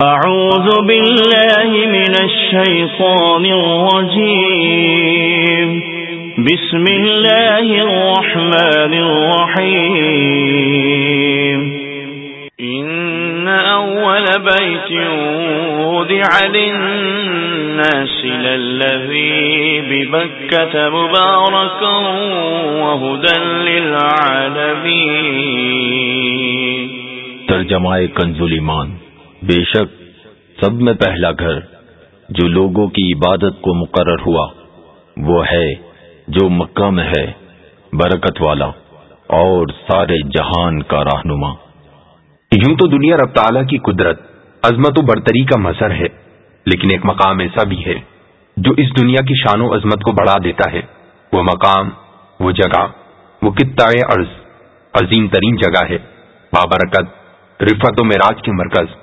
أعوذ بالله من الشيطان الرجيم. بسم الله الرحمن الرحيم. إن أول بيت وضع للناس للذي ببكة مباركا وهدى للعالمين. ترجمہ کنزل ایمان بے شک، سب میں پہلا گھر جو لوگوں کی عبادت کو مقرر ہوا، وہ ہے جو مکہ میں ہے، برکت والا اور سارے جہان کا رہنما یوں تو دنیا رب تعالیٰ کی قدرت، عظمت و برتری کا مظہر ہے، لیکن ایک مقام ایسا بھی ہے جو اس دنیا کی شان و عظمت کو بڑھا دیتا ہے۔ وہ مقام، وہ جگہ، وہ کتائے عرض، عظیم ترین جگہ ہے۔ بابرکت رفت و معراج کے مرکز۔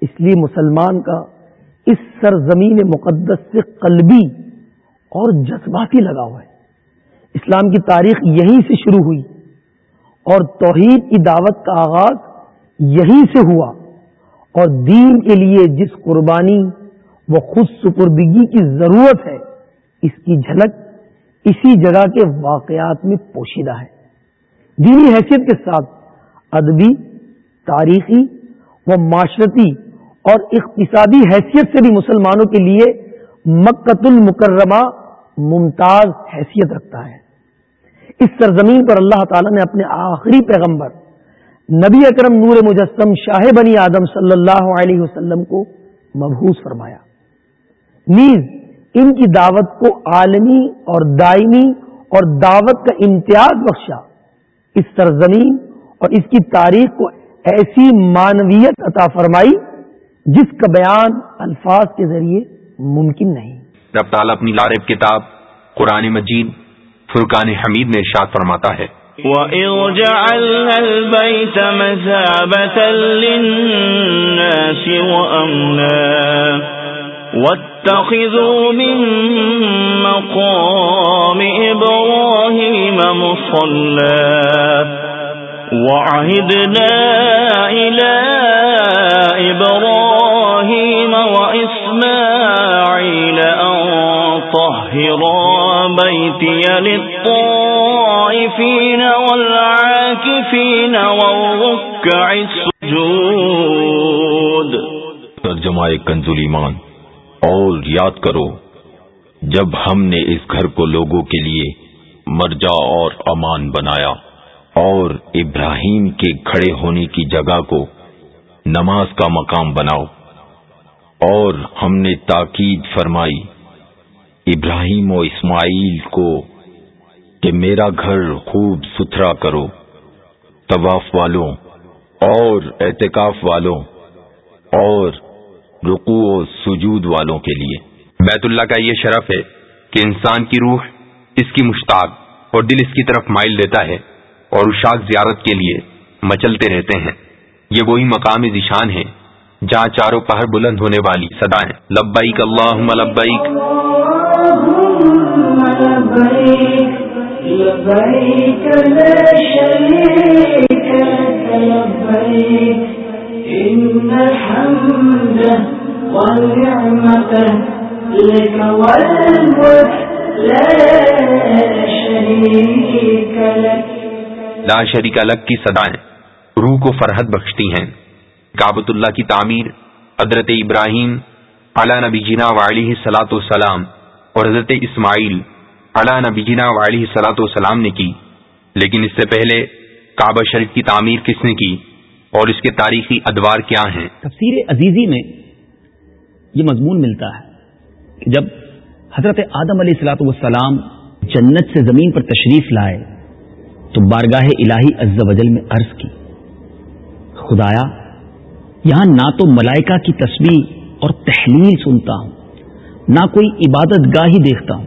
اس لیے مسلمان کا اس سرزمین مقدس سے قلبی اور جذباتی لگا ہوا ہے۔ اسلام کی تاریخ یہیں سے شروع ہوئی اور توحید کی دعوت کا آغاز یہیں سے ہوا اور دین کے لیے جس قربانی و خود سپردگی کی ضرورت ہے، اس کی جھلک اسی جگہ کے واقعات میں پوشیدہ ہے۔ دینی حیثیت کے ساتھ ادبی، تاریخی و معاشرتی اور اقتصادی حیثیت سے بھی مسلمانوں کے لیے مکت المکرمہ ممتاز حیثیت رکھتا ہے۔ اس سرزمین پر اللہ تعالی نے اپنے آخری پیغمبر نبی اکرم نور مجسم شاہ بنی آدم صلی اللہ علیہ وسلم کو مبہوس فرمایا۔ نیز ان کی دعوت کو عالمی اور دائمی اور دعوت کا امتیاز بخشا۔ اس سرزمین اور اس کی تاریخ کو ایسی مانویت عطا فرمائی جس کا بیان الفاظ کے ذریعے ممکن نہیں۔ رب تعالیٰ اپنی لارب کتاب قرآن مجید فرقان حمید میں ارشاد فرماتا ہے۔ وَإِذْ جَعَلْنَا الْبَيْتَ مَثَابَةً لِلنَّاسِ وَأَمْنًا وَاتَّخِذُوا مِن مَّقَامِ إِبْرَاهِيمَ مُصَلًّى وعهدنا إلى إبراهيم وإسماعيل أن طهرا بيتي للطائفين والعاكفين والركع السجود. ترجمہ کنزل ایمان، اور یاد کرو، جب ہم نے اس گھر کو لوگوں کے لیے مرجا اور امان بنایا اور ابراہیم کے کھڑے ہونے کی جگہ کو نماز کا مقام بناؤ۔ اور ہم نے تاکید فرمائی، ابراہیم و اسماعیل کو کہ میرا گھر خوب ستھرا کرو، طواف والوں اور اعتکاف والوں اور رقو و سجود والوں کے لیے۔ بیت اللہ کا یہ شرف ہے کہ انسان کی روح اس کی مشتاق اور دل اس کی طرف مائل دیتا ہے۔ اور اشاک زیارت کے لیے مچلتے رہتے ہیں۔ یہ وہی مقام ذیشان ہے جہاں چاروں پہر بلند ہونے والی سدائیں لبیک اللہ لبیک لا شریک الگ کی سدائیں روح کو فرحت بخشتی ہیں۔ کابت اللہ کی تعمیر، حضرت ابراہیم علا نبی جینا والی سلاۃ والسلام اور حضرت اسماعیل علا نبی جینا والی سلاۃ والسلام نے کی۔ لیکن اس سے پہلے کعبہ شریف کی تعمیر کس نے کی اور اس کے تاریخی ادوار کیا ہیں؟ تفسیر عزیزی میں یہ مضمون ملتا ہے کہ جب حضرت آدم علیہ السلاۃ والسلام جنت سے زمین پر تشریف لائے تو بارگاہ الہی عز و جل میں عرض کی، خدایا، یہاں نہ تو ملائکہ کی تصویر اور تحلیل سنتا ہوں، نہ کوئی عبادت گاہ ہی دیکھتا ہوں،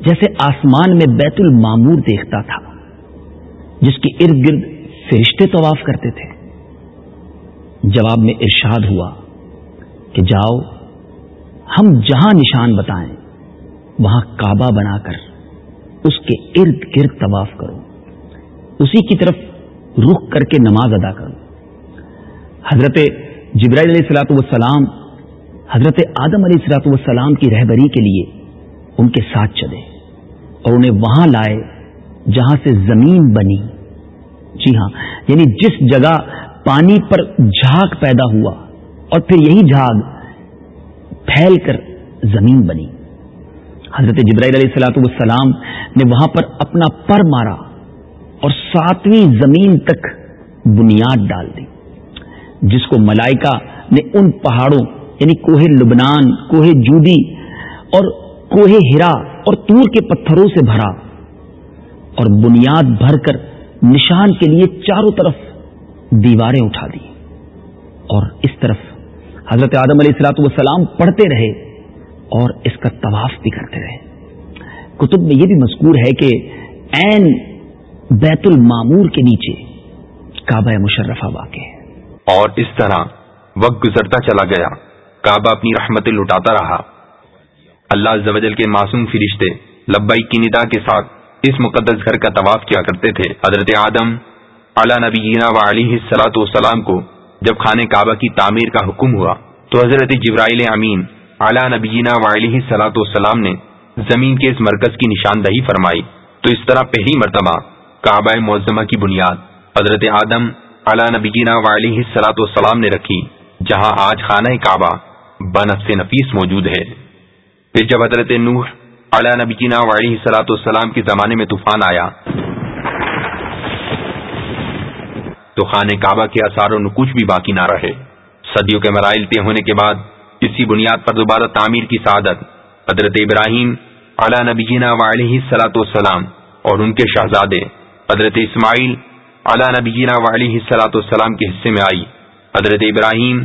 جیسے آسمان میں بیت المامور دیکھتا تھا، جس کے ارد گرد فرشتے طواف کرتے تھے۔ جواب میں ارشاد ہوا کہ جاؤ، ہم جہاں نشان بتائیں، وہاں کعبہ بنا کر اس کے ارد گرد طواف کرو۔ اسی کی طرف رخ کر کے نماز ادا کرو حضرت جبرائیل علیہ السلاۃ والسلام، حضرت آدم علیہ السلاۃ والسلام کی رہبری کے لیے ان کے ساتھ چلے اور انہیں وہاں لائے جہاں سے زمین بنی۔ جی ہاں یعنی جس جگہ پانی پر جھاگ پیدا ہوا اور پھر یہی جھاگ پھیل کر زمین بنی۔ حضرت جبرائیل علیہ السلاۃ والسلام نے وہاں پر اپنا پر مارا۔ اور ساتویں زمین تک بنیاد ڈال دی، جس کو ملائکہ نے ان پہاڑوں یعنی کوہ لبنان، کوہ جودی اور کوہ ہرا اور تور کے پتھروں سے بھرا اور بنیاد بھر کر نشان کے لیے چاروں طرف دیواریں اٹھا دی۔ اور اس طرف حضرت آدم علیہ السلاۃ والسلام پڑھتے رہے اور اس کا طواف بھی کرتے رہے۔ کتب میں یہ بھی مذکور ہے کہ این بیت المامور کے نیچے کعبہ مشرفہ واقع ہے۔ اور اس طرح وقت گزرتا چلا گیا۔ کعبہ اپنی رحمتیں لٹاتا رہا۔ اللہ زوجل کے معصوم فرشتے لبائی کی ندا کے ساتھ اس مقدس گھر کا طواف کیا کرتے تھے۔ حضرت آدم اعلیٰ نبی و علی سلاۃ والسلام کو جب خانے کعبہ کی تعمیر کا حکم ہوا، تو حضرت جبرائیل امین اعلیٰ نبی و علی سلاۃ والسلام نے زمین کے اس مرکز کی نشاندہی فرمائی۔ تو اس طرح پہلی مرتبہ کعبہ معظمہ کی بنیاد حضرت آدم اعلیٰ نبی جینا و والسلام نے رکھی، جہاں آج خانہ کعبہ بنف سے نفیس موجود ہے۔ پھر جب حضرت نوح علیہ نبی جینا علیہ سلاۃ السلام کے زمانے میں طوفان آیا، تو خانہ کعبہ کے اثار و نکوچ بھی باقی نہ رہے۔ صدیوں کے مرائل طے ہونے کے بعد اسی بنیاد پر دوبارہ تعمیر کی سعادت حضرت ابراہیم علیہ نبی جینا علیہ سلاۃ والسلام اور ان کے شہزادے حضرت اسماعیل علیہ نبی جینا سلاۃ والسلام کے حصے میں آئی۔ حضرت ابراہیم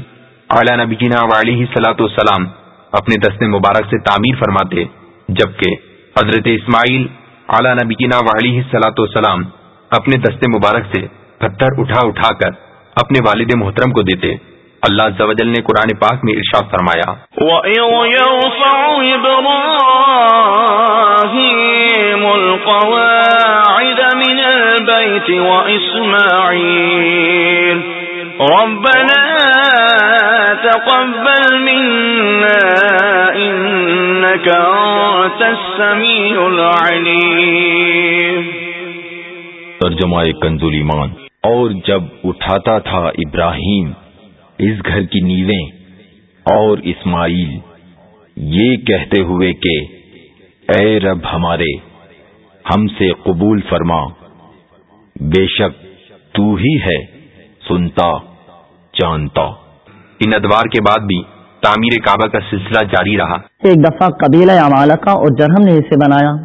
اعلیٰ نبی جینا علیہ سلاۃ والسلام اپنے دست مبارک سے تعمیر فرماتے، جبکہ حضرت اسماعیل اعلیٰ نبینا ولی سلاۃ والسلام اپنے دست مبارک سے پتھر اٹھا اٹھا کر اپنے والد محترم کو دیتے۔ اللہ زوجل نے قرآن پاک میں ارشاد فرمایا۔ ربنا تقبل منا انك انت السميع العليم. ترجمہ کنزول ایمان اور جب اٹھاتا تھا ابراہیم، اس گھر کی نیویں اور اسماعیل، یہ کہتے ہوئے کہ، اے رب ہمارے، ہم سے قبول فرما۔ بے شک تو ہی ہے سنتا، جانتا۔ ان ادوار کے بعد بھی تعمیر کعبہ کا سلسلہ جاری رہا۔ ایک دفعہ قبیلہ عمالقہ اور جرہم نے اسے بنایا۔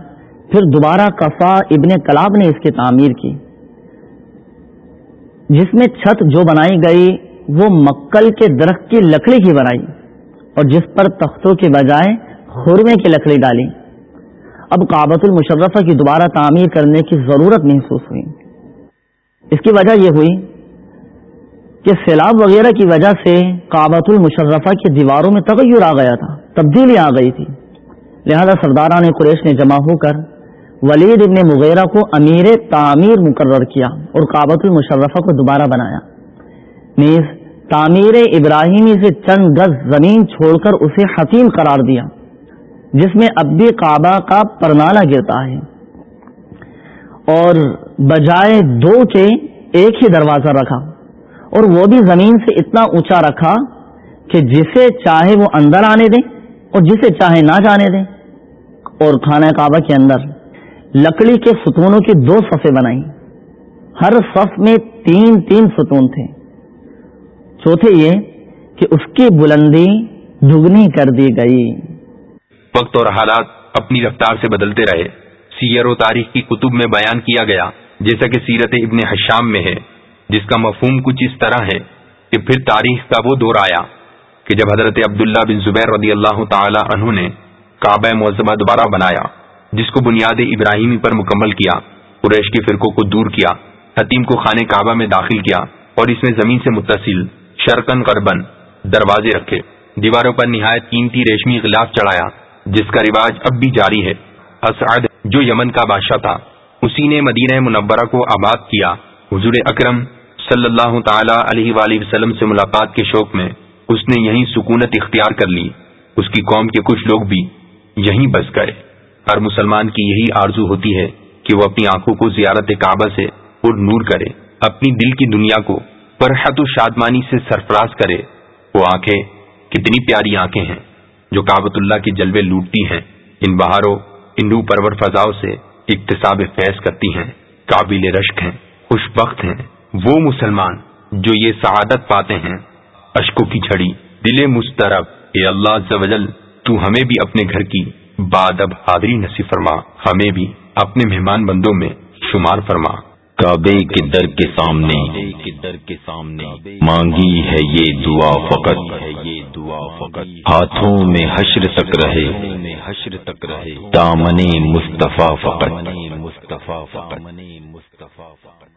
پھر دوبارہ کفا ابن کلاب نے اس کی تعمیر کی۔ جس میں چھت جو بنائی گئی، وہ مکل کے درخت کی لکڑی کی بنائی اور جس پر تختوں کے بجائے خورمے کی لکڑی ڈالی۔ اب کابت المشرفہ کی دوبارہ تعمیر کرنے کی ضرورت محسوس ہوئی۔ اس کی وجہ یہ ہوئی کہ سیلاب وغیرہ کی وجہ سے کابت المشرفہ کی دیواروں میں تغیر آ گیا تھا تبدیلی آ گئی تھی لہذا سرداران قریش نے جمع ہو کر ولید ابن مغیرہ کو امیر تعمیر مقرر کیا اور کابت المشرفہ کو دوبارہ بنایا۔ نیز تعمیر ابراہیمی سے چند گز زمین چھوڑ کر اسے حکیم قرار دیا، جس میں اب بھی کعبہ کا پرنالہ گرتا ہے۔ اور بجائے دو کے ایک ہی دروازہ رکھا اور وہ بھی زمین سے اتنا اونچا رکھا کہ جسے چاہے وہ اندر آنے دیں اور جسے چاہے نہ جانے دیں اور خانہ کعبہ کے اندر لکڑی کے ستونوں کی دو صفیں بنائی ہر صف میں تین تین ستون تھے۔ چوتھے یہ کہ اس کی بلندی دگنی کر دی گئی۔ وقت اور حالات اپنی رفتار سے بدلتے رہے۔ سیر و تاریخ کی کتب میں بیان کیا گیا۔ جیسا کہ سیرت ابن حشام میں ہے، جس کا مفہوم کچھ اس طرح ہے کہ پھر تاریخ کا وہ دور آیا کہ جب حضرت عبداللہ بن زبیر رضی اللہ تعالی عنہ نے کعبہ معذبہ دوبارہ بنایا، جس کو بنیاد ابراہیمی پر مکمل کیا، قریش کے فرقوں کو دور کیا، حتیم کو خانے کعبہ میں داخل کیا اور اس میں زمین سے متصل شرکن کربن دروازے رکھے۔ دیواروں پر نہایت قیمتی ریشمی غلاف چڑھایا، جس کا رواج اب بھی جاری ہے۔ اسعد، جو یمن کا بادشاہ تھا اسی نے مدینہ منورہ کو آباد کیا۔ حضور اکرم صلی اللہ تعالی علیہ وآلہ وسلم سے ملاقات کے شوق میں اس نے یہیں سکونت اختیار کر لی۔ اس کی قوم کے کچھ لوگ بھی یہیں بس گئے۔ ہر مسلمان کی یہی آرزو ہوتی ہے کہ وہ اپنی آنکھوں کو زیارت کعبہ سے پر نور کرے، اپنی دل کی دنیا کو فرحت و شادمانی سے سرفراز کرے۔ وہ آنکھیں کتنی پیاری آنکھیں ہیں جو کابت اللہ کے جلوے لوٹتی ہیں۔ ان بہاروں، ان پرور فضاؤں سے اقتصاب فیض کرتی ہیں، قابل رشک ہیں، خوش بخت ہیں۔ وہ مسلمان جو یہ سعادت پاتے ہیں، اشکوں کی جھڑی، دل مسترب، اے اللہ زوجل تو ہمیں بھی اپنے گھر کی بادب حاضری نصیب فرما، ہمیں بھی اپنے مہمان بندوں میں شمار فرما۔ کعبے کے در کے سامنے۔ در کے سامنے مانگی ہے یہ دعا فقط۔ ہے یہ دعا فقط ہاتھوں میں حشر تک رہے۔ میں حشر تک رہے دامن مصطفیٰ فقط مصطفیٰ فقط مصطفیٰ فقط۔